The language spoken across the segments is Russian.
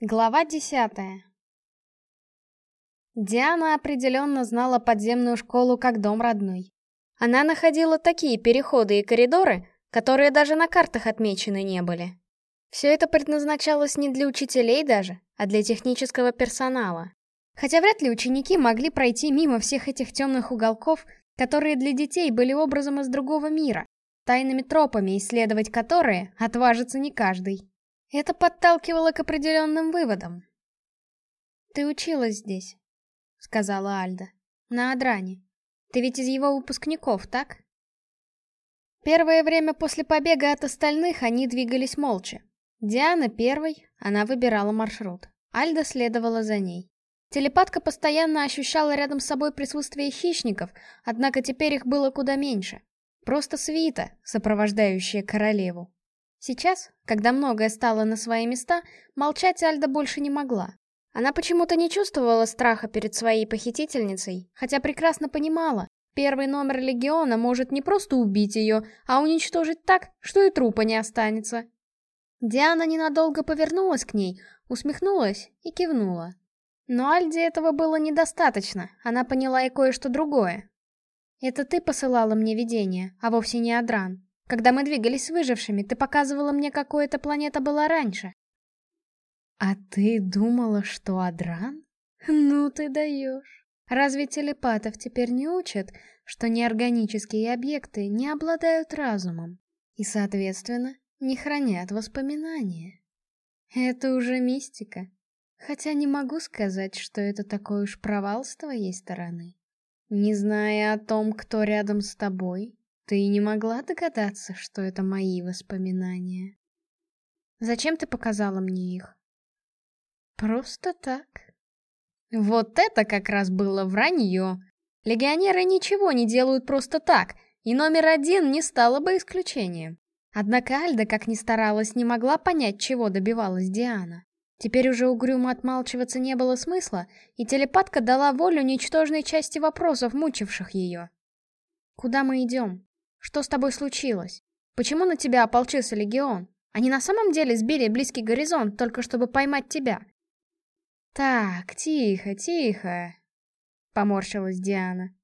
Глава десятая Диана определенно знала подземную школу как дом родной. Она находила такие переходы и коридоры, которые даже на картах отмечены не были. Все это предназначалось не для учителей даже, а для технического персонала. Хотя вряд ли ученики могли пройти мимо всех этих темных уголков, которые для детей были образом из другого мира, тайными тропами, исследовать которые отважится не каждый. Это подталкивало к определенным выводам. «Ты училась здесь», — сказала Альда, — «на Адране. Ты ведь из его выпускников, так?» Первое время после побега от остальных они двигались молча. Диана первой, она выбирала маршрут. Альда следовала за ней. Телепатка постоянно ощущала рядом с собой присутствие хищников, однако теперь их было куда меньше. Просто свита, сопровождающая королеву. Сейчас, когда многое стало на свои места, молчать Альда больше не могла. Она почему-то не чувствовала страха перед своей похитительницей, хотя прекрасно понимала, первый номер Легиона может не просто убить ее, а уничтожить так, что и трупа не останется. Диана ненадолго повернулась к ней, усмехнулась и кивнула. Но Альде этого было недостаточно, она поняла и кое-что другое. «Это ты посылала мне видение, а вовсе не Адран. Когда мы двигались с выжившими, ты показывала мне, какой эта планета была раньше». «А ты думала, что Адран? Ну ты даешь. Разве телепатов теперь не учат, что неорганические объекты не обладают разумом? И, соответственно, не хранят воспоминания. Это уже мистика. Хотя не могу сказать, что это такой уж провал с твоей стороны. Не зная о том, кто рядом с тобой, ты не могла догадаться, что это мои воспоминания. Зачем ты показала мне их? Просто так. Вот это как раз было вранье. Легионеры ничего не делают просто так, и номер один не стало бы исключением. Однако Альда, как ни старалась, не могла понять, чего добивалась Диана. Теперь уже угрюмо отмалчиваться не было смысла, и телепатка дала волю ничтожной части вопросов, мучивших ее. «Куда мы идем? Что с тобой случилось? Почему на тебя ополчился легион? Они на самом деле сбили близкий горизонт, только чтобы поймать тебя?» «Так, тихо, тихо», — поморщилась Диана.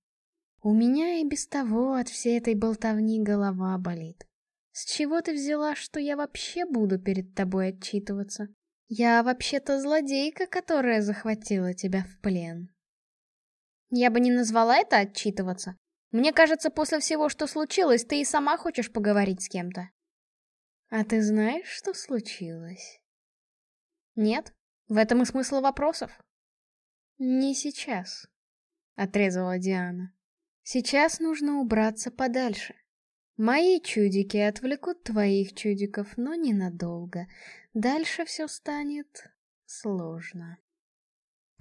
«У меня и без того от всей этой болтовни голова болит. С чего ты взяла, что я вообще буду перед тобой отчитываться? Я вообще-то злодейка, которая захватила тебя в плен. Я бы не назвала это отчитываться. Мне кажется, после всего, что случилось, ты и сама хочешь поговорить с кем-то. А ты знаешь, что случилось? Нет, в этом и смысл вопросов. Не сейчас, отрезала Диана. Сейчас нужно убраться подальше. Мои чудики отвлекут твоих чудиков, но ненадолго. Дальше все станет сложно.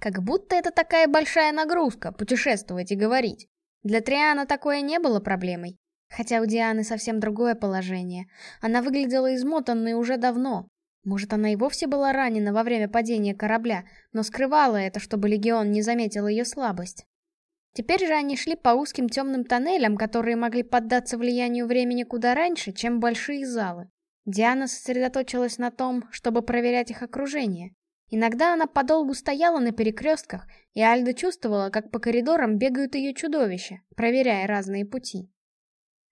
Как будто это такая большая нагрузка — путешествовать и говорить. Для Триана такое не было проблемой. Хотя у Дианы совсем другое положение. Она выглядела измотанной уже давно. Может, она и вовсе была ранена во время падения корабля, но скрывала это, чтобы Легион не заметил ее слабость. Теперь же они шли по узким темным тоннелям, которые могли поддаться влиянию времени куда раньше, чем большие залы. Диана сосредоточилась на том, чтобы проверять их окружение. Иногда она подолгу стояла на перекрестках, и Альда чувствовала, как по коридорам бегают ее чудовища, проверяя разные пути.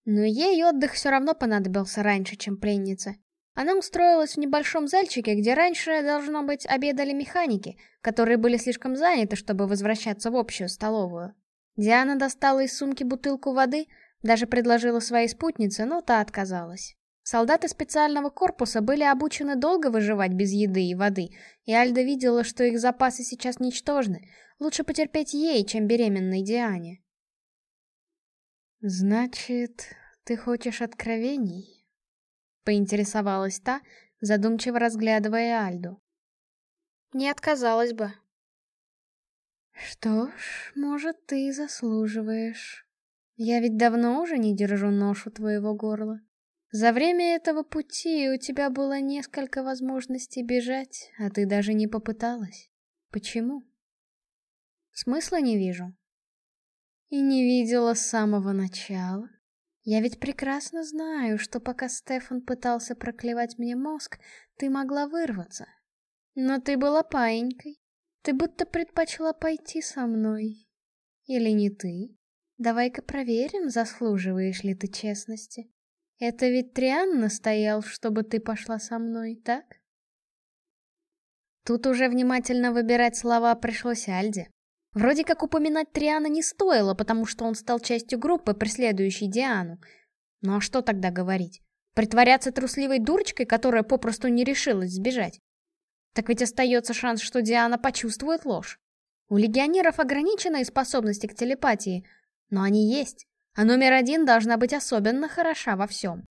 Но ей отдых все равно понадобился раньше, чем пленнице. Она устроилась в небольшом зальчике, где раньше, должно быть, обедали механики, которые были слишком заняты, чтобы возвращаться в общую столовую. Диана достала из сумки бутылку воды, даже предложила своей спутнице, но та отказалась. Солдаты специального корпуса были обучены долго выживать без еды и воды, и Альда видела, что их запасы сейчас ничтожны. Лучше потерпеть ей, чем беременной Диане. «Значит, ты хочешь откровений?» — поинтересовалась та, задумчиво разглядывая Альду. «Не отказалась бы», что ж, может, ты заслуживаешь. Я ведь давно уже не держу ношу твоего горла. За время этого пути у тебя было несколько возможностей бежать, а ты даже не попыталась. Почему? Смысла не вижу. И не видела с самого начала. Я ведь прекрасно знаю, что пока Стефан пытался проклевать мне мозг, ты могла вырваться. Но ты была паинькой. Ты будто предпочла пойти со мной. Или не ты? Давай-ка проверим, заслуживаешь ли ты честности. Это ведь Триан настоял, чтобы ты пошла со мной, так? Тут уже внимательно выбирать слова пришлось Альде. Вроде как упоминать Триана не стоило, потому что он стал частью группы, преследующей Диану. Ну а что тогда говорить? Притворяться трусливой дурочкой, которая попросту не решилась сбежать? Так ведь остается шанс, что Диана почувствует ложь. У легионеров ограниченные способности к телепатии, но они есть, а номер один должна быть особенно хороша во всем.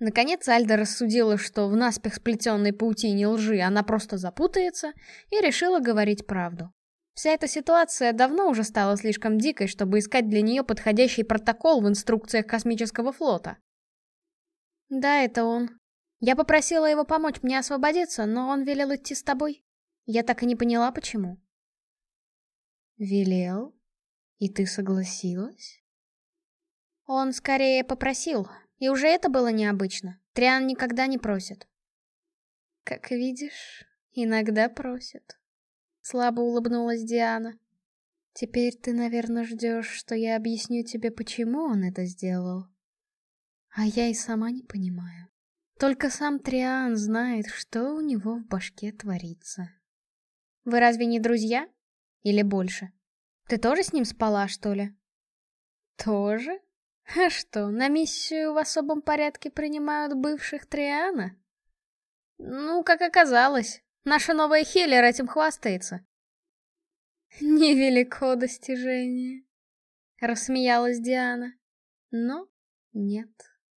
Наконец Альда рассудила, что в наспех сплетенной паутине лжи она просто запутается, и решила говорить правду. Вся эта ситуация давно уже стала слишком дикой, чтобы искать для нее подходящий протокол в инструкциях космического флота. Да, это он. Я попросила его помочь мне освободиться, но он велел идти с тобой. Я так и не поняла, почему. Велел? И ты согласилась? Он скорее попросил, и уже это было необычно. Триан никогда не просит. Как видишь, иногда просит. Слабо улыбнулась Диана. Теперь ты, наверное, ждешь, что я объясню тебе, почему он это сделал. А я и сама не понимаю. Только сам Триан знает, что у него в башке творится. Вы разве не друзья? Или больше? Ты тоже с ним спала, что ли? Тоже? А что, на миссию в особом порядке принимают бывших Триана? Ну, как оказалось, Наша новая Хеллер этим хвастается. Невелико достижение, рассмеялась Диана. Но нет,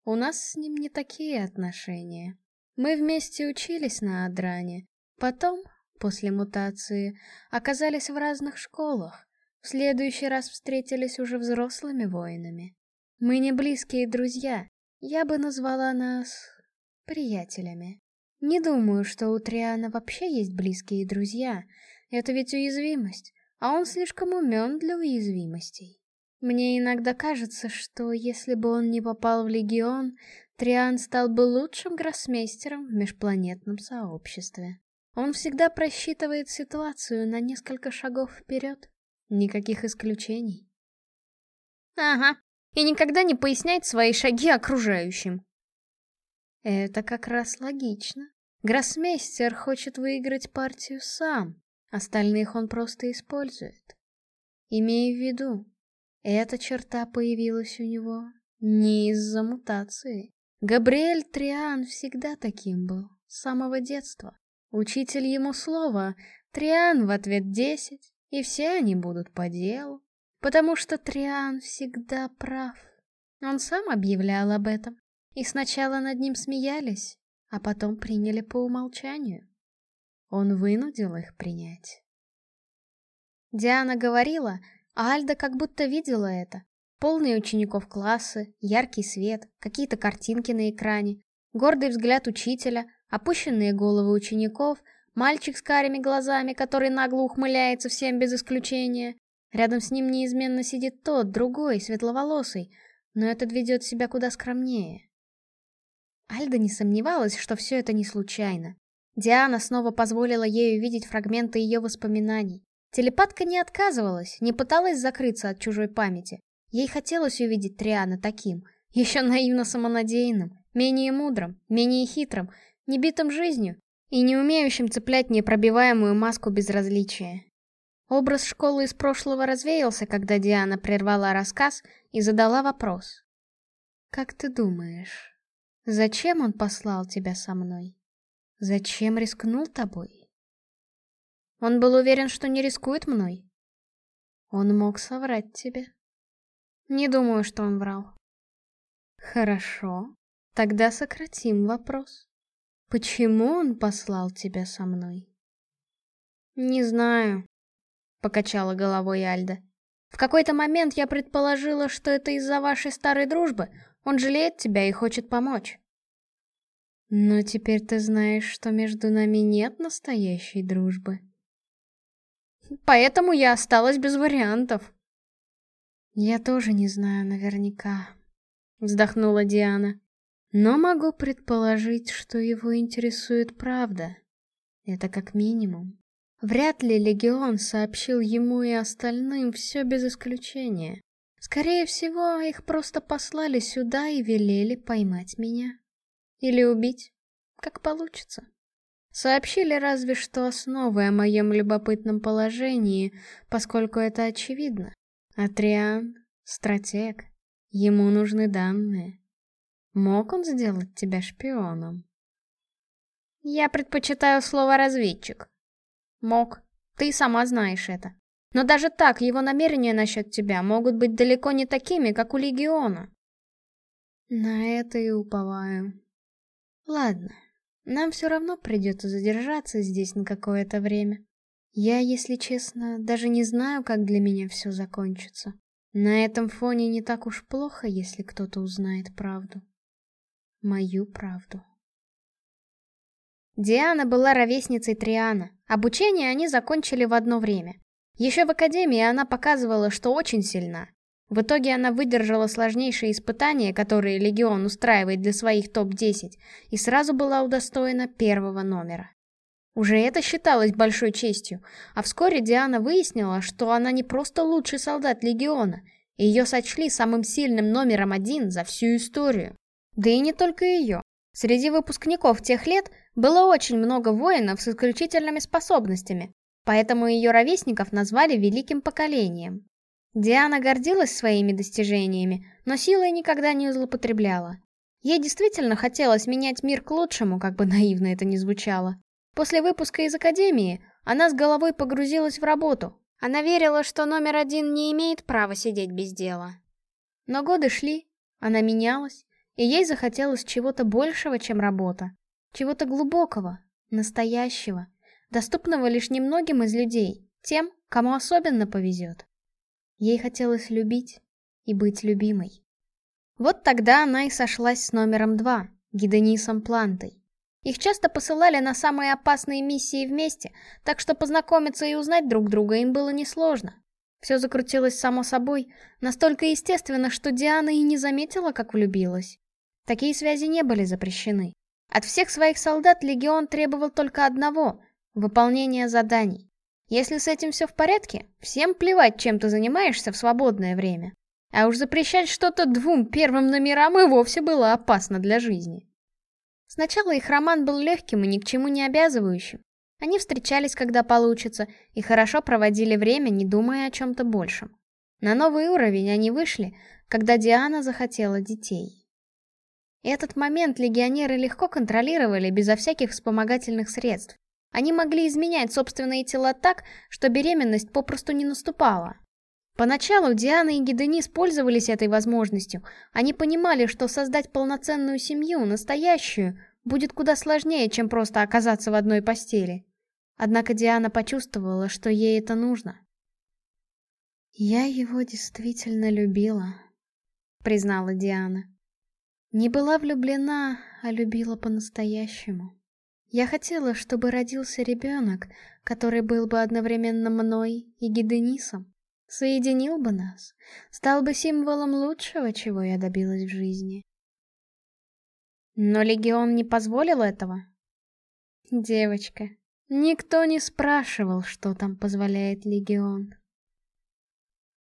у нас с ним не такие отношения. Мы вместе учились на Адране, потом, после мутации, оказались в разных школах. В следующий раз встретились уже взрослыми воинами. Мы не близкие друзья, я бы назвала нас приятелями. Не думаю, что у Триана вообще есть близкие друзья. Это ведь уязвимость, а он слишком умен для уязвимостей. Мне иногда кажется, что если бы он не попал в Легион, Триан стал бы лучшим гроссмейстером в межпланетном сообществе. Он всегда просчитывает ситуацию на несколько шагов вперед. Никаких исключений. Ага, и никогда не поясняет свои шаги окружающим. Это как раз логично. Гроссмейстер хочет выиграть партию сам, остальных он просто использует. Имея в виду, эта черта появилась у него не из-за мутации. Габриэль Триан всегда таким был, с самого детства. Учитель ему слово, Триан в ответ десять, и все они будут по делу. Потому что Триан всегда прав. Он сам объявлял об этом. И сначала над ним смеялись, а потом приняли по умолчанию. Он вынудил их принять. Диана говорила, а Альда как будто видела это. Полные учеников классы, яркий свет, какие-то картинки на экране, гордый взгляд учителя, опущенные головы учеников, мальчик с карими глазами, который нагло ухмыляется всем без исключения. Рядом с ним неизменно сидит тот, другой, светловолосый, но этот ведет себя куда скромнее. Альда не сомневалась, что все это не случайно. Диана снова позволила ей увидеть фрагменты ее воспоминаний. Телепатка не отказывалась, не пыталась закрыться от чужой памяти. Ей хотелось увидеть Триана таким, еще наивно самонадеянным, менее мудрым, менее хитрым, не битым жизнью и не умеющим цеплять непробиваемую маску безразличия. Образ школы из прошлого развеялся, когда Диана прервала рассказ и задала вопрос. «Как ты думаешь, Зачем он послал тебя со мной? Зачем рискнул тобой? Он был уверен, что не рискует мной. Он мог соврать тебе. Не думаю, что он врал. Хорошо, тогда сократим вопрос. Почему он послал тебя со мной? Не знаю, покачала головой Альда. В какой-то момент я предположила, что это из-за вашей старой дружбы, он жалеет тебя и хочет помочь. Но теперь ты знаешь, что между нами нет настоящей дружбы. Поэтому я осталась без вариантов. Я тоже не знаю наверняка, вздохнула Диана. Но могу предположить, что его интересует правда. Это как минимум. Вряд ли Легион сообщил ему и остальным все без исключения. Скорее всего, их просто послали сюда и велели поймать меня. Или убить, как получится. Сообщили разве что основы о моем любопытном положении, поскольку это очевидно. Атриан — стратег. Ему нужны данные. Мог он сделать тебя шпионом? Я предпочитаю слово «разведчик». Мог. Ты сама знаешь это. Но даже так его намерения насчет тебя могут быть далеко не такими, как у Легиона. На это и уповаю. Ладно, нам все равно придется задержаться здесь на какое-то время. Я, если честно, даже не знаю, как для меня все закончится. На этом фоне не так уж плохо, если кто-то узнает правду. Мою правду. Диана была ровесницей Триана. Обучение они закончили в одно время. Еще в академии она показывала, что очень сильна. В итоге она выдержала сложнейшие испытания, которые Легион устраивает для своих топ-10, и сразу была удостоена первого номера. Уже это считалось большой честью, а вскоре Диана выяснила, что она не просто лучший солдат Легиона, ее сочли самым сильным номером один за всю историю. Да и не только ее. Среди выпускников тех лет было очень много воинов с исключительными способностями, поэтому ее ровесников назвали Великим Поколением. Диана гордилась своими достижениями, но силой никогда не злоупотребляла. Ей действительно хотелось менять мир к лучшему, как бы наивно это ни звучало. После выпуска из академии она с головой погрузилась в работу. Она верила, что номер один не имеет права сидеть без дела. Но годы шли, она менялась, и ей захотелось чего-то большего, чем работа. Чего-то глубокого, настоящего, доступного лишь немногим из людей, тем, кому особенно повезет. Ей хотелось любить и быть любимой. Вот тогда она и сошлась с номером два, Гиденисом Плантой. Их часто посылали на самые опасные миссии вместе, так что познакомиться и узнать друг друга им было несложно. Все закрутилось само собой, настолько естественно, что Диана и не заметила, как влюбилась. Такие связи не были запрещены. От всех своих солдат легион требовал только одного — выполнения заданий. Если с этим все в порядке, всем плевать, чем ты занимаешься в свободное время. А уж запрещать что-то двум первым номерам и вовсе было опасно для жизни. Сначала их роман был легким и ни к чему не обязывающим. Они встречались, когда получится, и хорошо проводили время, не думая о чем-то большем. На новый уровень они вышли, когда Диана захотела детей. Этот момент легионеры легко контролировали безо всяких вспомогательных средств. Они могли изменять собственные тела так, что беременность попросту не наступала. Поначалу Диана и Гиденис пользовались этой возможностью. Они понимали, что создать полноценную семью, настоящую, будет куда сложнее, чем просто оказаться в одной постели. Однако Диана почувствовала, что ей это нужно. «Я его действительно любила», — признала Диана. Не была влюблена, а любила по-настоящему. Я хотела, чтобы родился ребенок, который был бы одновременно мной и Гиденисом. Соединил бы нас, стал бы символом лучшего, чего я добилась в жизни. Но Легион не позволил этого? Девочка, никто не спрашивал, что там позволяет Легион.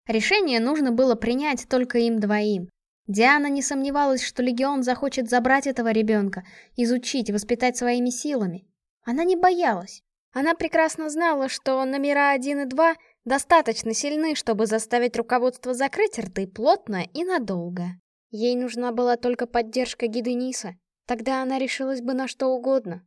Решение нужно было принять только им двоим. Диана не сомневалась, что Легион захочет забрать этого ребенка, изучить, воспитать своими силами. Она не боялась. Она прекрасно знала, что номера один и два достаточно сильны, чтобы заставить руководство закрыть рты плотно и надолго. Ей нужна была только поддержка гиды Ниса. Тогда она решилась бы на что угодно.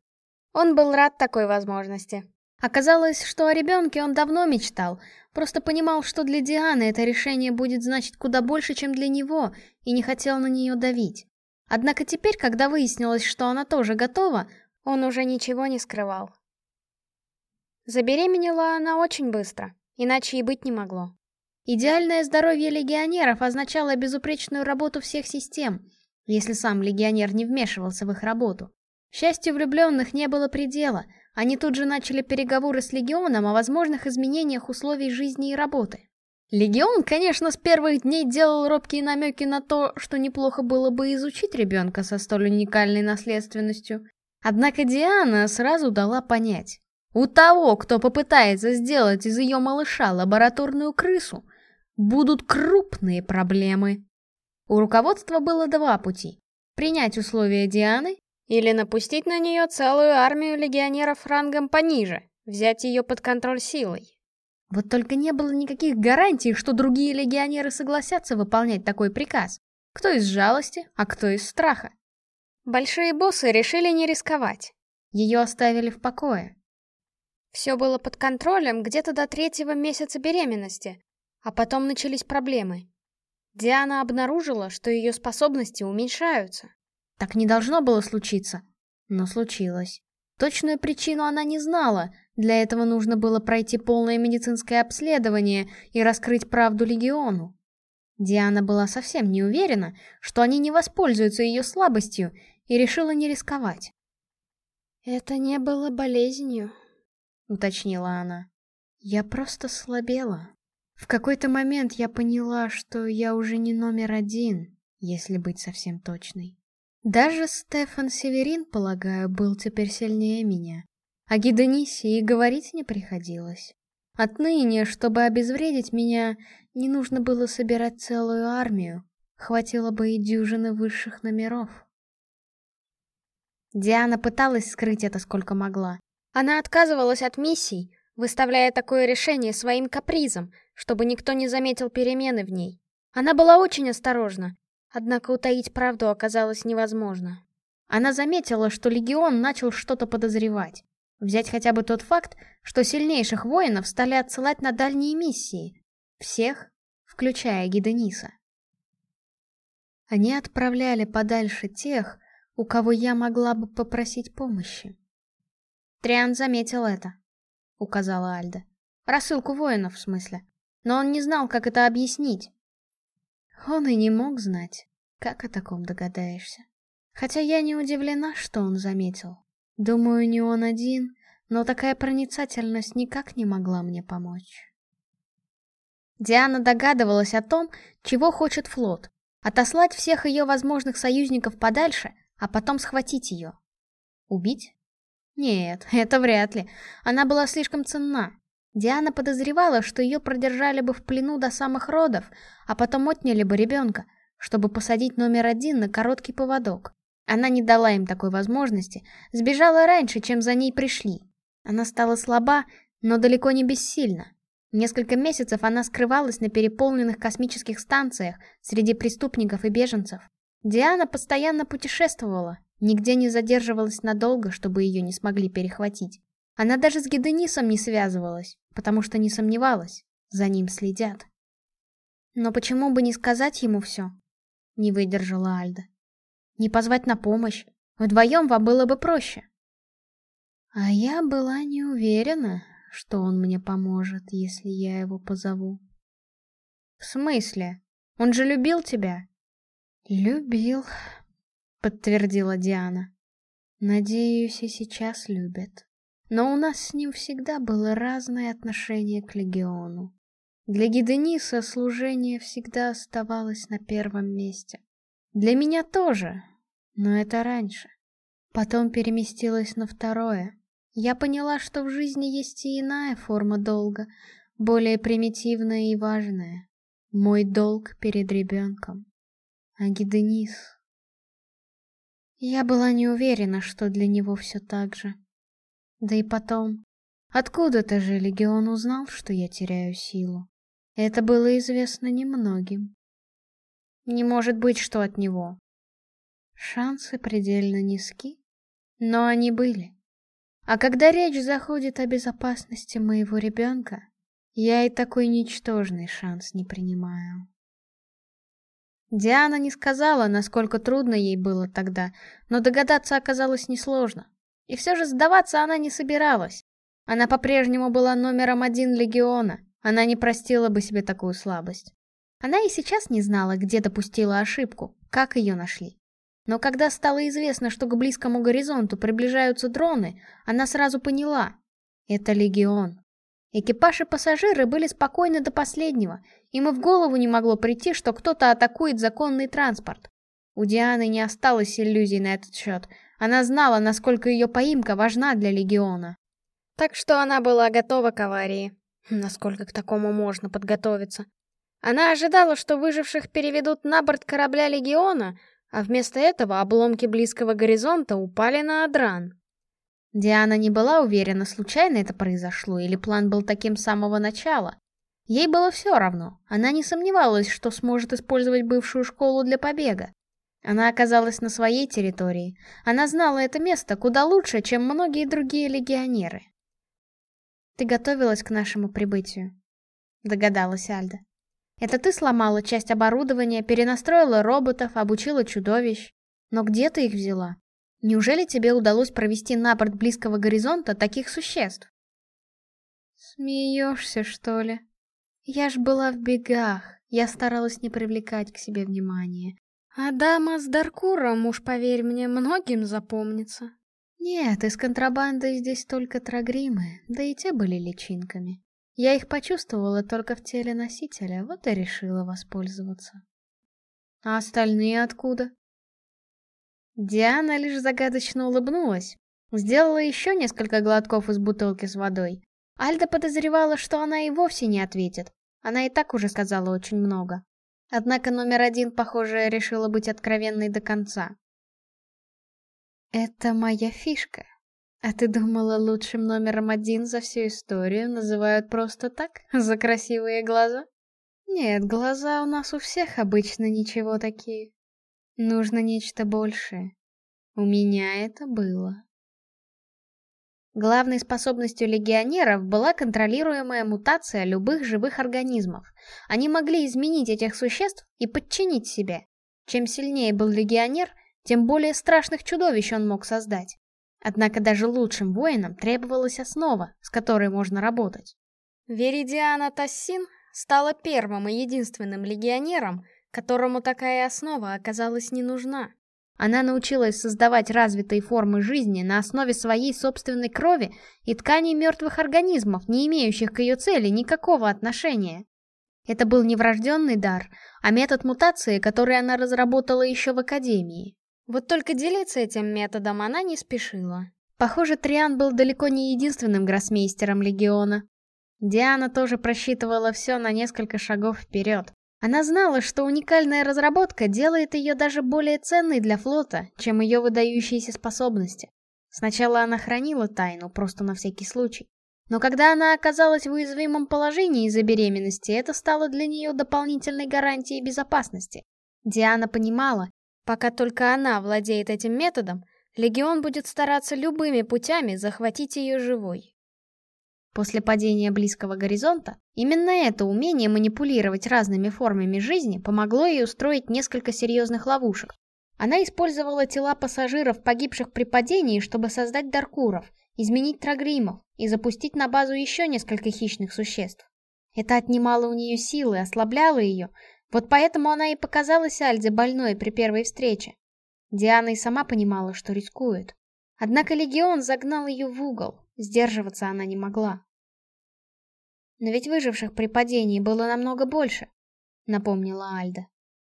Он был рад такой возможности. Оказалось, что о ребенке он давно мечтал, просто понимал, что для Дианы это решение будет значить куда больше, чем для него, и не хотел на нее давить. Однако теперь, когда выяснилось, что она тоже готова, он уже ничего не скрывал. Забеременела она очень быстро, иначе и быть не могло. Идеальное здоровье легионеров означало безупречную работу всех систем, если сам легионер не вмешивался в их работу. Счастью влюбленных не было предела — они тут же начали переговоры с Легионом о возможных изменениях условий жизни и работы. Легион, конечно, с первых дней делал робкие намеки на то, что неплохо было бы изучить ребенка со столь уникальной наследственностью. Однако Диана сразу дала понять. У того, кто попытается сделать из ее малыша лабораторную крысу, будут крупные проблемы. У руководства было два пути. Принять условия Дианы или напустить на нее целую армию легионеров рангом пониже, взять ее под контроль силой. Вот только не было никаких гарантий, что другие легионеры согласятся выполнять такой приказ. Кто из жалости, а кто из страха. Большие боссы решили не рисковать. Ее оставили в покое. Все было под контролем где-то до третьего месяца беременности, а потом начались проблемы. Диана обнаружила, что ее способности уменьшаются. Так не должно было случиться, но случилось. Точную причину она не знала, для этого нужно было пройти полное медицинское обследование и раскрыть правду Легиону. Диана была совсем не уверена, что они не воспользуются ее слабостью и решила не рисковать. «Это не было болезнью», — уточнила она. «Я просто слабела. В какой-то момент я поняла, что я уже не номер один, если быть совсем точной. Даже Стефан Северин, полагаю, был теперь сильнее меня. О Гиденисе и говорить не приходилось. Отныне, чтобы обезвредить меня, не нужно было собирать целую армию. Хватило бы и дюжины высших номеров. Диана пыталась скрыть это сколько могла. Она отказывалась от миссий, выставляя такое решение своим капризом, чтобы никто не заметил перемены в ней. Она была очень осторожна, однако утаить правду оказалось невозможно. Она заметила, что Легион начал что-то подозревать. Взять хотя бы тот факт, что сильнейших воинов стали отсылать на дальние миссии. Всех, включая Гидениса. Они отправляли подальше тех, у кого я могла бы попросить помощи. Триан заметил это, указала Альда. Рассылку воинов, в смысле. Но он не знал, как это объяснить. Он и не мог знать. Как о таком догадаешься? Хотя я не удивлена, что он заметил. Думаю, не он один, но такая проницательность никак не могла мне помочь. Диана догадывалась о том, чего хочет флот. Отослать всех ее возможных союзников подальше, а потом схватить ее. Убить? Нет, это вряд ли. Она была слишком ценна. Диана подозревала, что ее продержали бы в плену до самых родов, а потом отняли бы ребенка, чтобы посадить номер один на короткий поводок. Она не дала им такой возможности, сбежала раньше, чем за ней пришли. Она стала слаба, но далеко не бессильна. Несколько месяцев она скрывалась на переполненных космических станциях среди преступников и беженцев. Диана постоянно путешествовала, нигде не задерживалась надолго, чтобы ее не смогли перехватить. Она даже с Геденисом не связывалась, потому что не сомневалась, за ним следят. Но почему бы не сказать ему все? Не выдержала Альда. Не позвать на помощь. Вдвоем вам было бы проще. А я была не уверена, что он мне поможет, если я его позову. В смысле? Он же любил тебя? «Любил», — подтвердила Диана. «Надеюсь, и сейчас любит. Но у нас с ним всегда было разное отношение к Легиону. Для Гидениса служение всегда оставалось на первом месте. Для меня тоже, но это раньше. Потом переместилось на второе. Я поняла, что в жизни есть и иная форма долга, более примитивная и важная. Мой долг перед ребенком. Аги Денис. Я была не уверена, что для него все так же. Да и потом, откуда-то же Легион узнал, что я теряю силу. Это было известно немногим. Не может быть, что от него. Шансы предельно низки, но они были. А когда речь заходит о безопасности моего ребенка, я и такой ничтожный шанс не принимаю. Диана не сказала, насколько трудно ей было тогда, но догадаться оказалось несложно. И все же сдаваться она не собиралась. Она по-прежнему была номером один Легиона, она не простила бы себе такую слабость. Она и сейчас не знала, где допустила ошибку, как ее нашли. Но когда стало известно, что к близкому горизонту приближаются дроны, она сразу поняла — это Легион. Экипаж и пассажиры были спокойны до последнего, им и в голову не могло прийти, что кто-то атакует законный транспорт. У Дианы не осталось иллюзий на этот счет. Она знала, насколько ее поимка важна для Легиона. Так что она была готова к аварии. Насколько к такому можно подготовиться. Она ожидала, что выживших переведут на борт корабля Легиона, а вместо этого обломки близкого горизонта упали на Адран. Диана не была уверена, случайно это произошло или план был таким с самого начала. Ей было все равно, она не сомневалась, что сможет использовать бывшую школу для побега. Она оказалась на своей территории, она знала это место куда лучше, чем многие другие легионеры. «Ты готовилась к нашему прибытию?» — догадалась Альда. «Это ты сломала часть оборудования, перенастроила роботов, обучила чудовищ. Но где ты их взяла? Неужели тебе удалось провести на борт близкого горизонта таких существ?» «Смеешься, что ли?» Я ж была в бегах, я старалась не привлекать к себе внимания. А дама с Даркуром, уж поверь мне, многим запомнится. Нет, из контрабанды здесь только трагримы, да и те были личинками. Я их почувствовала только в теле носителя, вот и решила воспользоваться. А остальные откуда? Диана лишь загадочно улыбнулась, сделала еще несколько глотков из бутылки с водой, Альда подозревала, что она и вовсе не ответит. Она и так уже сказала очень много. Однако номер один, похоже, решила быть откровенной до конца. «Это моя фишка. А ты думала, лучшим номером один за всю историю называют просто так, за красивые глаза? Нет, глаза у нас у всех обычно ничего такие. Нужно нечто большее. У меня это было». Главной способностью легионеров была контролируемая мутация любых живых организмов. Они могли изменить этих существ и подчинить себе. Чем сильнее был легионер, тем более страшных чудовищ он мог создать. Однако даже лучшим воинам требовалась основа, с которой можно работать. Веридиана Тассин стала первым и единственным легионером, которому такая основа оказалась не нужна. Она научилась создавать развитые формы жизни на основе своей собственной крови и тканей мертвых организмов, не имеющих к ее цели никакого отношения. Это был не врожденный дар, а метод мутации, который она разработала еще в Академии. Вот только делиться этим методом она не спешила. Похоже, Триан был далеко не единственным гроссмейстером Легиона. Диана тоже просчитывала все на несколько шагов вперед. Она знала, что уникальная разработка делает ее даже более ценной для флота, чем ее выдающиеся способности. Сначала она хранила тайну, просто на всякий случай. Но когда она оказалась в уязвимом положении из-за беременности, это стало для нее дополнительной гарантией безопасности. Диана понимала, пока только она владеет этим методом, Легион будет стараться любыми путями захватить ее живой. После падения близкого горизонта, именно это умение манипулировать разными формами жизни помогло ей устроить несколько серьезных ловушек. Она использовала тела пассажиров, погибших при падении, чтобы создать даркуров, изменить трагримов и запустить на базу еще несколько хищных существ. Это отнимало у нее силы, ослабляло ее, вот поэтому она и показалась Альде больной при первой встрече. Диана и сама понимала, что рискует. Однако Легион загнал ее в угол, сдерживаться она не могла. Но ведь выживших при падении было намного больше, напомнила Альда.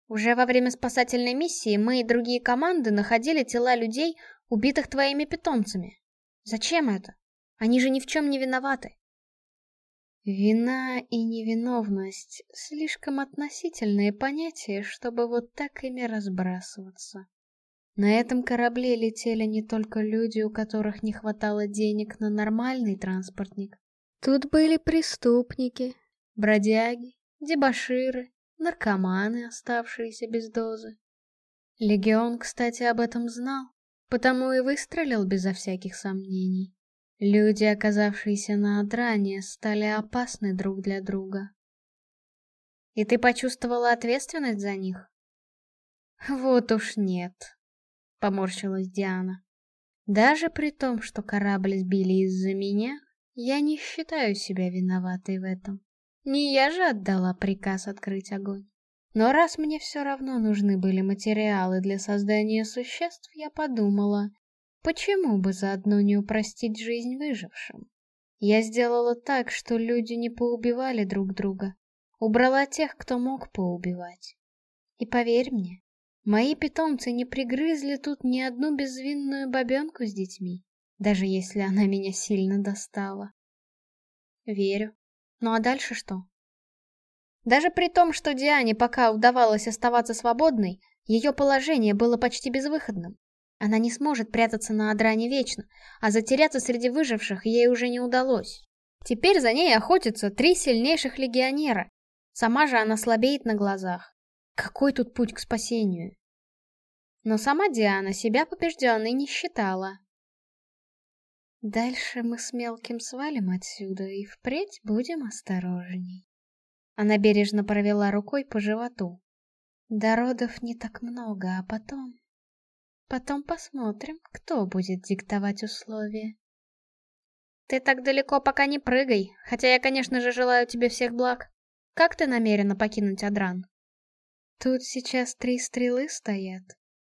Уже во время спасательной миссии мы и другие команды находили тела людей, убитых твоими питомцами. Зачем это? Они же ни в чем не виноваты. Вина и невиновность — слишком относительные понятия, чтобы вот так ими разбрасываться. На этом корабле летели не только люди, у которых не хватало денег на нормальный транспортник, Тут были преступники, бродяги, дебоширы, наркоманы, оставшиеся без дозы. Легион, кстати, об этом знал, потому и выстрелил безо всяких сомнений. Люди, оказавшиеся на Адране, стали опасны друг для друга. И ты почувствовала ответственность за них? Вот уж нет, поморщилась Диана. Даже при том, что корабль сбили из-за меня, я не считаю себя виноватой в этом. Не я же отдала приказ открыть огонь. Но раз мне все равно нужны были материалы для создания существ, я подумала, почему бы заодно не упростить жизнь выжившим? Я сделала так, что люди не поубивали друг друга. Убрала тех, кто мог поубивать. И поверь мне, Мои питомцы не пригрызли тут ни одну безвинную бабенку с детьми, даже если она меня сильно достала. Верю. Ну а дальше что? Даже при том, что Диане пока удавалось оставаться свободной, ее положение было почти безвыходным. Она не сможет прятаться на Адране вечно, а затеряться среди выживших ей уже не удалось. Теперь за ней охотятся три сильнейших легионера. Сама же она слабеет на глазах. Какой тут путь к спасению? Но сама Диана себя побежденной не считала. Дальше мы с мелким свалим отсюда и впредь будем осторожней. Она бережно провела рукой по животу. До родов не так много, а потом... Потом посмотрим, кто будет диктовать условия. Ты так далеко пока не прыгай, хотя я, конечно же, желаю тебе всех благ. Как ты намерена покинуть Адран? Тут сейчас три стрелы стоят.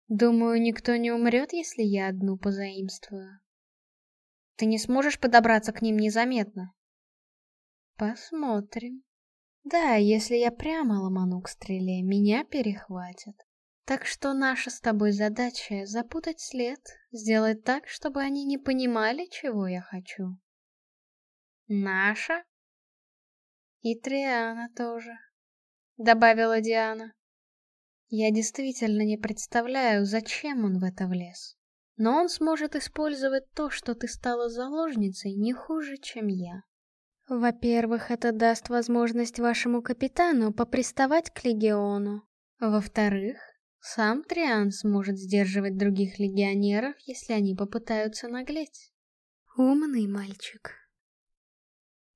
Думаю, никто не умрет, если я одну позаимствую. Ты не сможешь подобраться к ним незаметно? Посмотрим. Да, если я прямо ломану к стреле, меня перехватят. Так что наша с тобой задача — запутать след, сделать так, чтобы они не понимали, чего я хочу. Наша? И Триана тоже, — добавила Диана. Я действительно не представляю, зачем он в это влез. Но он сможет использовать то, что ты стала заложницей, не хуже, чем я. Во-первых, это даст возможность вашему капитану поприставать к легиону. Во-вторых, сам Триан сможет сдерживать других легионеров, если они попытаются наглеть. Умный мальчик.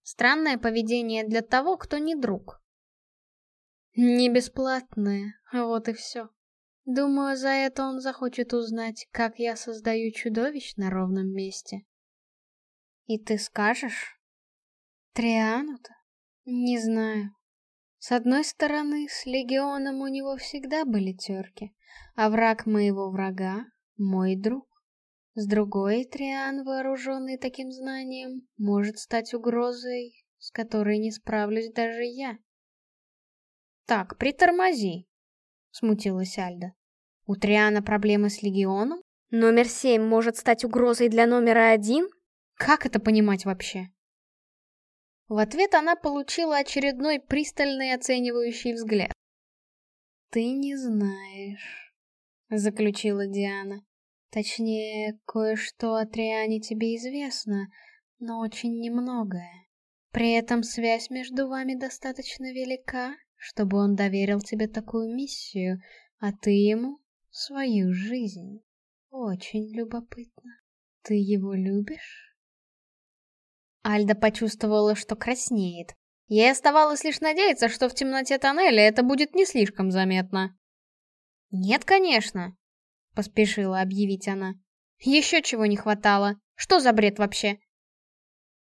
Странное поведение для того, кто не друг. Не бесплатное, вот и все. Думаю, за это он захочет узнать, как я создаю чудовищ на ровном месте. И ты скажешь? Триану-то? Не знаю. С одной стороны, с легионом у него всегда были терки, а враг моего врага — мой друг. С другой, Триан, вооруженный таким знанием, может стать угрозой, с которой не справлюсь даже я. «Так, притормози», — смутилась Альда. «У Триана проблемы с легионом? Номер семь может стать угрозой для номера один? Как это понимать вообще?» В ответ она получила очередной пристальный оценивающий взгляд. «Ты не знаешь», — заключила Диана. «Точнее, кое-что о Триане тебе известно, но очень немногое. При этом связь между вами достаточно велика, чтобы он доверил тебе такую миссию, а ты ему свою жизнь. Очень любопытно. Ты его любишь?» Альда почувствовала, что краснеет. Ей оставалось лишь надеяться, что в темноте тоннеля это будет не слишком заметно. «Нет, конечно», — поспешила объявить она. «Еще чего не хватало. Что за бред вообще?»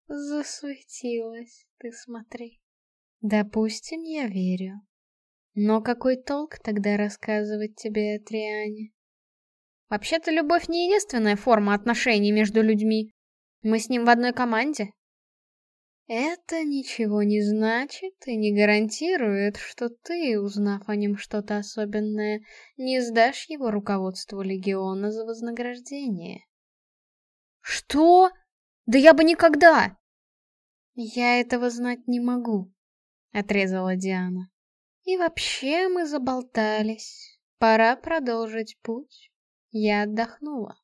Засуетилась, ты смотри. Допустим, я верю. Но какой толк тогда рассказывать тебе о Триане? Вообще-то любовь не единственная форма отношений между людьми. Мы с ним в одной команде. Это ничего не значит и не гарантирует, что ты, узнав о нем что-то особенное, не сдашь его руководству Легиона за вознаграждение. Что? Да я бы никогда! Я этого знать не могу, отрезала Диана. И вообще мы заболтались. Пора продолжить путь. Я отдохнула.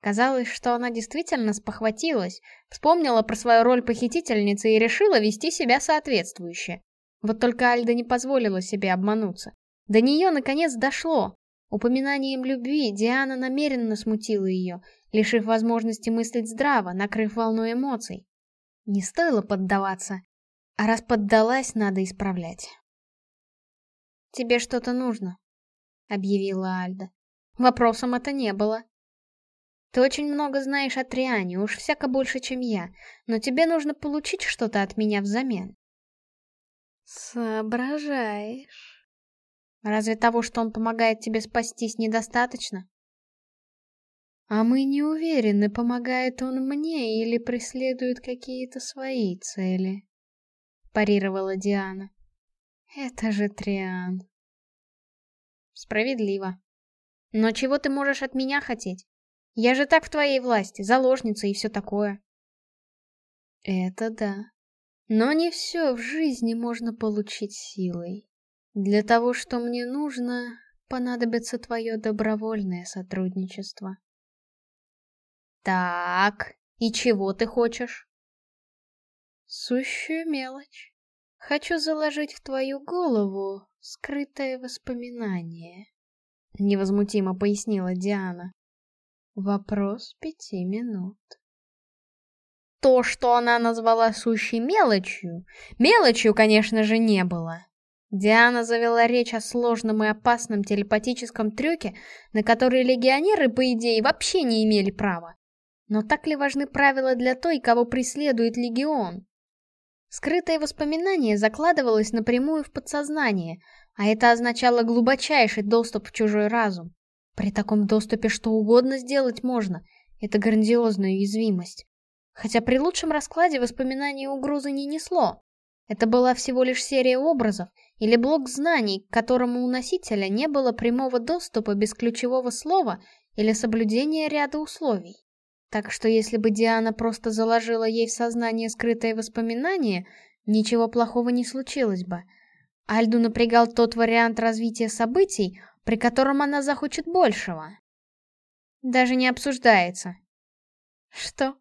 Казалось, что она действительно спохватилась, вспомнила про свою роль похитительницы и решила вести себя соответствующе. Вот только Альда не позволила себе обмануться. До нее наконец дошло. Упоминанием любви Диана намеренно смутила ее, лишив возможности мыслить здраво, накрыв волну эмоций. Не стоило поддаваться, а раз поддалась, надо исправлять. «Тебе что-то нужно», — объявила Альда. Вопросом это не было. Ты очень много знаешь о Триане, уж всяко больше, чем я, но тебе нужно получить что-то от меня взамен. Соображаешь. Разве того, что он помогает тебе спастись, недостаточно? А мы не уверены, помогает он мне или преследует какие-то свои цели. Парировала Диана. Это же Триан. Справедливо. Но чего ты можешь от меня хотеть? Я же так в твоей власти, заложница и все такое. Это да. Но не все в жизни можно получить силой. Для того, что мне нужно, понадобится твое добровольное сотрудничество. Так, и чего ты хочешь? Сущую мелочь. Хочу заложить в твою голову скрытое воспоминание. Невозмутимо пояснила Диана. Вопрос пяти минут. То, что она назвала сущей мелочью, мелочью, конечно же, не было. Диана завела речь о сложном и опасном телепатическом трюке, на который легионеры, по идее, вообще не имели права. Но так ли важны правила для той, кого преследует легион? Скрытое воспоминание закладывалось напрямую в подсознание, а это означало глубочайший доступ в чужой разум. При таком доступе что угодно сделать можно. Это грандиозная уязвимость. Хотя при лучшем раскладе воспоминание угрозы не несло. Это была всего лишь серия образов или блок знаний, к которому у носителя не было прямого доступа без ключевого слова или соблюдения ряда условий. Так что если бы Диана просто заложила ей в сознание скрытое воспоминание, ничего плохого не случилось бы. Альду напрягал тот вариант развития событий, при котором она захочет большего. Даже не обсуждается. Что?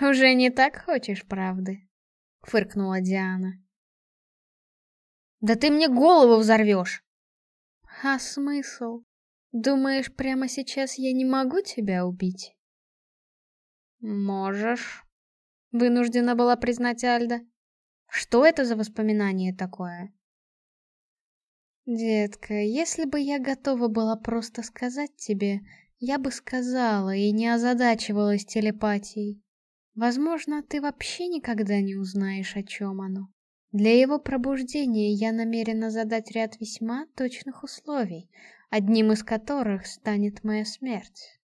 «Уже не так хочешь правды?» — фыркнула Диана. «Да ты мне голову взорвешь!» «А смысл? Думаешь, прямо сейчас я не могу тебя убить?» «Можешь», — вынуждена была признать Альда. «Что это за воспоминание такое?» «Детка, если бы я готова была просто сказать тебе, я бы сказала и не озадачивалась телепатией. Возможно, ты вообще никогда не узнаешь, о чем оно. Для его пробуждения я намерена задать ряд весьма точных условий, одним из которых станет моя смерть.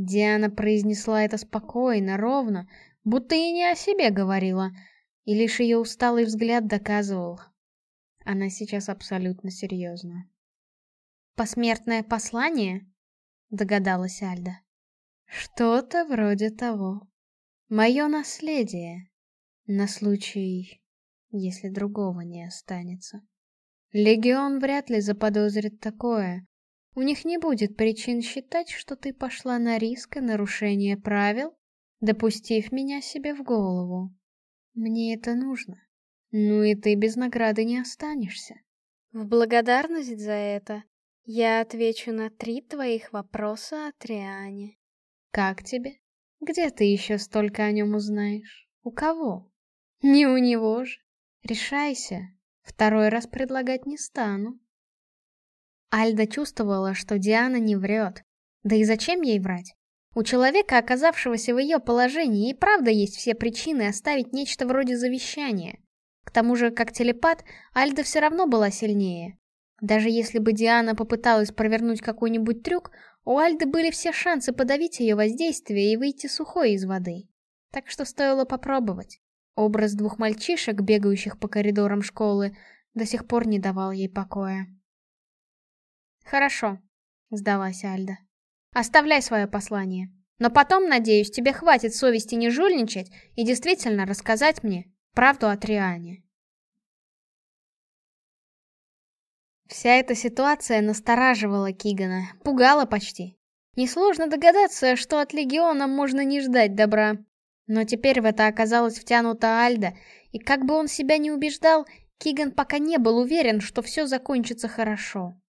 Диана произнесла это спокойно, ровно, будто и не о себе говорила, и лишь ее усталый взгляд доказывал. Она сейчас абсолютно серьезна. «Посмертное послание?» — догадалась Альда. Что-то вроде того. Мое наследие. На случай, если другого не останется. Легион вряд ли заподозрит такое. У них не будет причин считать, что ты пошла на риск и нарушение правил, допустив меня себе в голову. Мне это нужно. Ну и ты без награды не останешься. В благодарность за это я отвечу на три твоих вопроса о Триане. Как тебе? Где ты еще столько о нем узнаешь? У кого? Не у него же. Решайся. Второй раз предлагать не стану. Альда чувствовала, что Диана не врет. Да и зачем ей врать? У человека, оказавшегося в ее положении, и правда есть все причины оставить нечто вроде завещания. К тому же, как телепат, Альда все равно была сильнее. Даже если бы Диана попыталась провернуть какой-нибудь трюк, у Альды были все шансы подавить ее воздействие и выйти сухой из воды. Так что стоило попробовать. Образ двух мальчишек, бегающих по коридорам школы, до сих пор не давал ей покоя. «Хорошо», — сдалась Альда. «Оставляй свое послание. Но потом, надеюсь, тебе хватит совести не жульничать и действительно рассказать мне правду о Триане». Вся эта ситуация настораживала Кигана, пугала почти. Несложно догадаться, что от Легиона можно не ждать добра. Но теперь в это оказалось втянута Альда, и как бы он себя не убеждал, Киган пока не был уверен, что все закончится хорошо.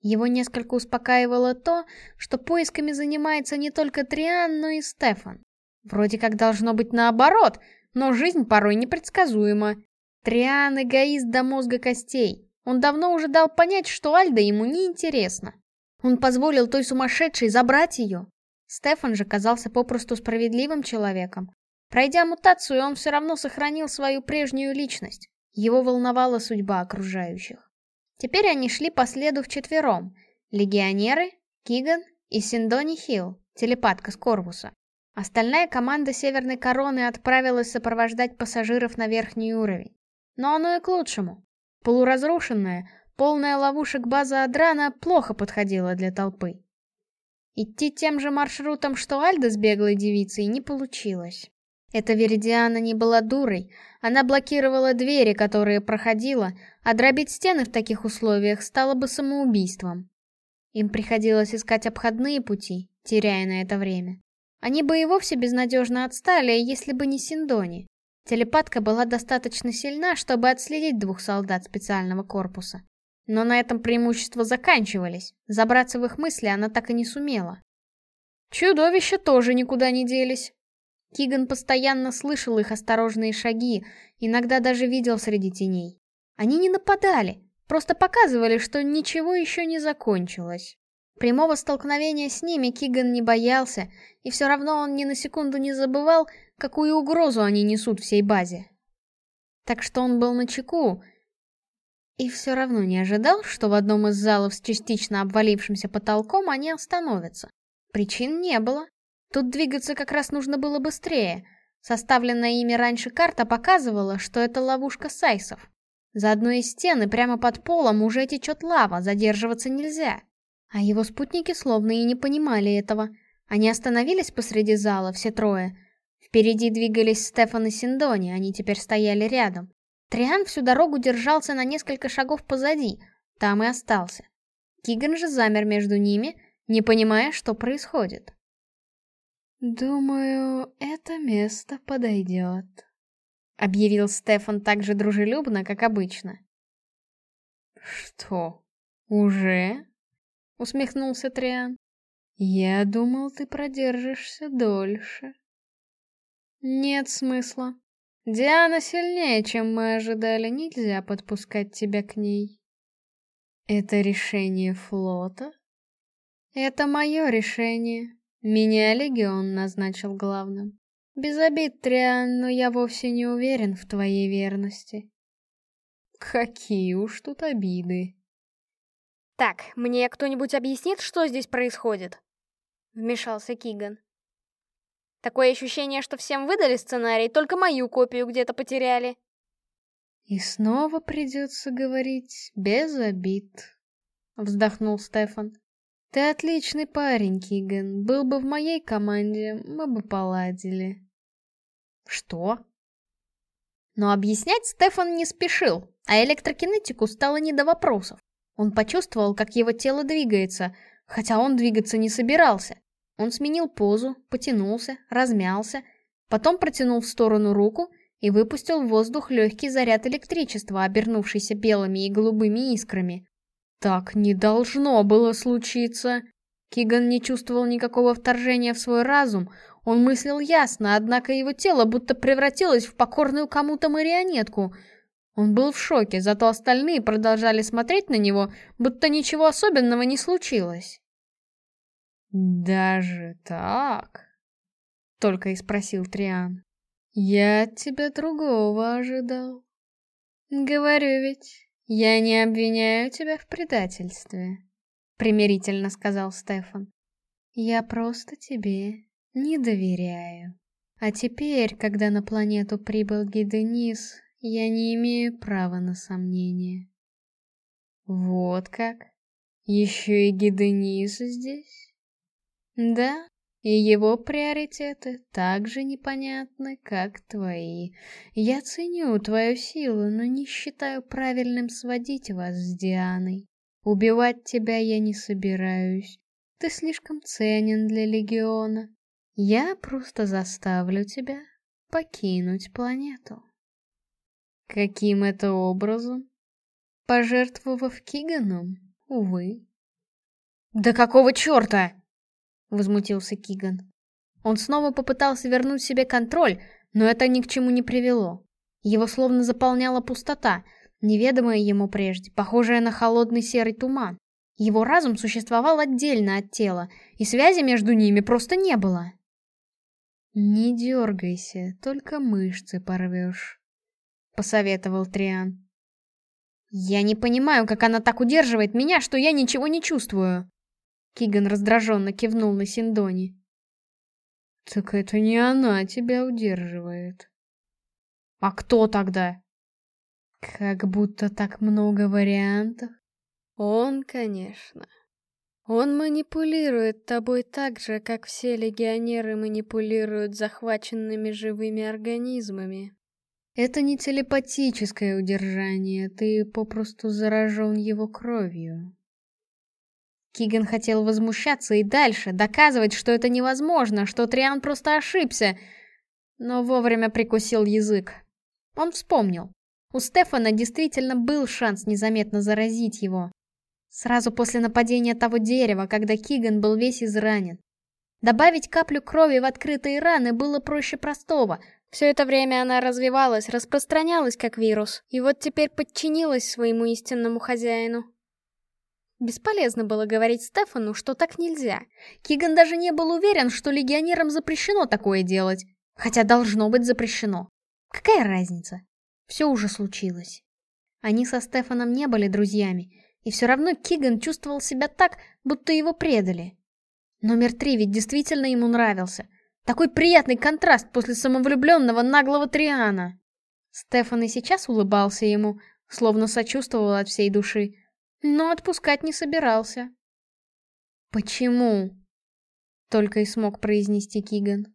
Его несколько успокаивало то, что поисками занимается не только Триан, но и Стефан. Вроде как должно быть наоборот, но жизнь порой непредсказуема. Триан эгоист до мозга костей. Он давно уже дал понять, что Альда ему не интересна. Он позволил той сумасшедшей забрать ее. Стефан же казался попросту справедливым человеком. Пройдя мутацию, он все равно сохранил свою прежнюю личность. Его волновала судьба окружающих. Теперь они шли по следу вчетвером. Легионеры, Киган и Синдони Хилл, телепатка с Корвуса. Остальная команда Северной Короны отправилась сопровождать пассажиров на верхний уровень. Но оно и к лучшему. Полуразрушенная, полная ловушек база Адрана плохо подходила для толпы. Идти тем же маршрутом, что Альда с беглой девицей, не получилось. Эта Веридиана не была дурой, она блокировала двери, которые проходила, а дробить стены в таких условиях стало бы самоубийством. Им приходилось искать обходные пути, теряя на это время. Они бы и вовсе безнадежно отстали, если бы не Синдони. Телепатка была достаточно сильна, чтобы отследить двух солдат специального корпуса. Но на этом преимущества заканчивались, забраться в их мысли она так и не сумела. Чудовища тоже никуда не делись. Киган постоянно слышал их осторожные шаги, иногда даже видел среди теней. Они не нападали, просто показывали, что ничего еще не закончилось. Прямого столкновения с ними Киган не боялся, и все равно он ни на секунду не забывал, какую угрозу они несут всей базе. Так что он был начеку, и все равно не ожидал, что в одном из залов с частично обвалившимся потолком они остановятся. Причин не было. Тут двигаться как раз нужно было быстрее. Составленная ими раньше карта показывала, что это ловушка сайсов. За одной из стен и прямо под полом уже течет лава, задерживаться нельзя. А его спутники словно и не понимали этого. Они остановились посреди зала, все трое. Впереди двигались Стефан и Синдони, они теперь стояли рядом. Триан всю дорогу держался на несколько шагов позади, там и остался. Киган же замер между ними, не понимая, что происходит. «Думаю, это место подойдет», — объявил Стефан так же дружелюбно, как обычно. «Что, уже?» — усмехнулся Триан. «Я думал, ты продержишься дольше». «Нет смысла. Диана сильнее, чем мы ожидали, нельзя подпускать тебя к ней». «Это решение флота?» «Это мое решение. Меня Легион назначил главным. Без обид, Триан, но я вовсе не уверен в твоей верности». «Какие уж тут обиды!» «Так, мне кто-нибудь объяснит, что здесь происходит?» Вмешался Киган. Такое ощущение, что всем выдали сценарий, только мою копию где-то потеряли. И снова придется говорить без обид, вздохнул Стефан. Ты отличный парень, Киган. Был бы в моей команде, мы бы поладили. Что? Но объяснять Стефан не спешил, а электрокинетику стало не до вопросов. Он почувствовал, как его тело двигается, хотя он двигаться не собирался. Он сменил позу, потянулся, размялся, потом протянул в сторону руку и выпустил в воздух легкий заряд электричества, обернувшийся белыми и голубыми искрами. Так не должно было случиться. Киган не чувствовал никакого вторжения в свой разум, он мыслил ясно, однако его тело будто превратилось в покорную кому-то марионетку — он был в шоке, зато остальные продолжали смотреть на него, будто ничего особенного не случилось. «Даже так?» — только и спросил Триан. «Я от тебя другого ожидал». «Говорю ведь, я не обвиняю тебя в предательстве», — примирительно сказал Стефан. «Я просто тебе не доверяю. А теперь, когда на планету прибыл Гиденис, я не имею права на сомнение. Вот как? Еще и Гиденис здесь? Да, и его приоритеты так же непонятны, как твои. Я ценю твою силу, но не считаю правильным сводить вас с Дианой. Убивать тебя я не собираюсь. Ты слишком ценен для Легиона. Я просто заставлю тебя покинуть планету. Каким это образом? Пожертвовав Киганом, увы. «Да какого черта?» — возмутился Киган. Он снова попытался вернуть себе контроль, но это ни к чему не привело. Его словно заполняла пустота, неведомая ему прежде, похожая на холодный серый туман. Его разум существовал отдельно от тела, и связи между ними просто не было. «Не дергайся, только мышцы порвешь», посоветовал Триан. «Я не понимаю, как она так удерживает меня, что я ничего не чувствую!» Киган раздраженно кивнул на Синдони. «Так это не она тебя удерживает». «А кто тогда?» «Как будто так много вариантов, Он, конечно. Он манипулирует тобой так же, как все легионеры манипулируют захваченными живыми организмами. Это не телепатическое удержание, ты попросту заражен его кровью. Киган хотел возмущаться и дальше, доказывать, что это невозможно, что Триан просто ошибся, но вовремя прикусил язык. Он вспомнил. У Стефана действительно был шанс незаметно заразить его. Сразу после нападения того дерева, когда Киган был весь изранен. Добавить каплю крови в открытые раны было проще простого, все это время она развивалась, распространялась как вирус, и вот теперь подчинилась своему истинному хозяину. Бесполезно было говорить Стефану, что так нельзя. Киган даже не был уверен, что легионерам запрещено такое делать. Хотя должно быть запрещено. Какая разница? Все уже случилось. Они со Стефаном не были друзьями, и все равно Киган чувствовал себя так, будто его предали. Номер три ведь действительно ему нравился — такой приятный контраст после самовлюбленного наглого Триана. Стефан и сейчас улыбался ему, словно сочувствовал от всей души, но отпускать не собирался. «Почему?» — только и смог произнести Киган.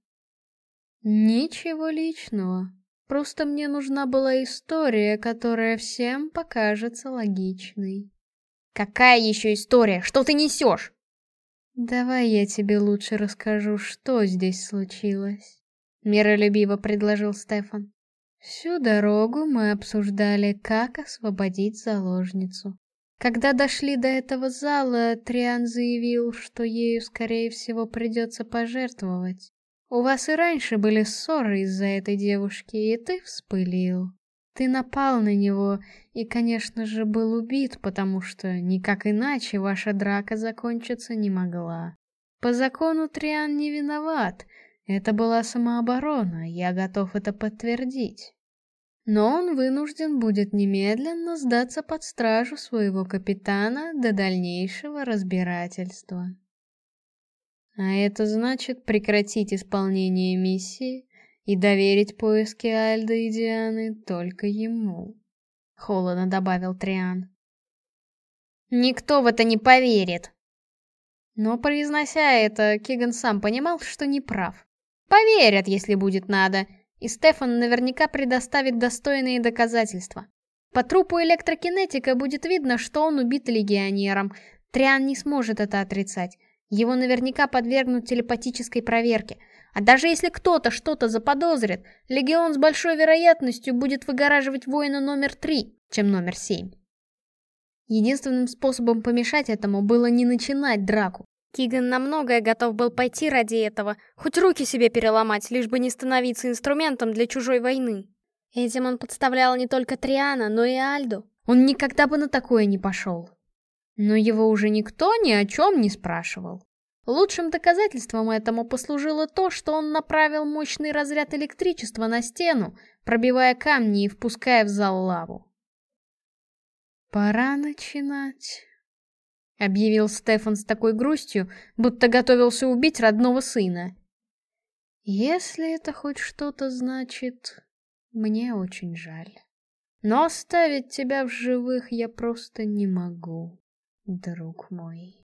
«Ничего личного. Просто мне нужна была история, которая всем покажется логичной». «Какая еще история? Что ты несешь?» «Давай я тебе лучше расскажу, что здесь случилось», — миролюбиво предложил Стефан. Всю дорогу мы обсуждали, как освободить заложницу. Когда дошли до этого зала, Триан заявил, что ею, скорее всего, придется пожертвовать. У вас и раньше были ссоры из-за этой девушки, и ты вспылил. Ты напал на него и, конечно же, был убит, потому что никак иначе ваша драка закончиться не могла. По закону Триан не виноват. Это была самооборона, я готов это подтвердить. Но он вынужден будет немедленно сдаться под стражу своего капитана до дальнейшего разбирательства. А это значит прекратить исполнение миссии и доверить поиски Альда и Дианы только ему. Холодно добавил Триан. Никто в это не поверит. Но, произнося это, Киган сам понимал, что не прав. Поверят, если будет надо, и Стефан наверняка предоставит достойные доказательства. По трупу электрокинетика будет видно, что он убит легионером. Триан не сможет это отрицать. Его наверняка подвергнут телепатической проверке — а даже если кто-то что-то заподозрит, Легион с большой вероятностью будет выгораживать воина номер три, чем номер семь. Единственным способом помешать этому было не начинать драку. Киган на многое готов был пойти ради этого, хоть руки себе переломать, лишь бы не становиться инструментом для чужой войны. Этим он подставлял не только Триана, но и Альду. Он никогда бы на такое не пошел. Но его уже никто ни о чем не спрашивал. Лучшим доказательством этому послужило то, что он направил мощный разряд электричества на стену, пробивая камни и впуская в зал лаву. «Пора начинать», — объявил Стефан с такой грустью, будто готовился убить родного сына. «Если это хоть что-то значит, мне очень жаль. Но оставить тебя в живых я просто не могу, друг мой».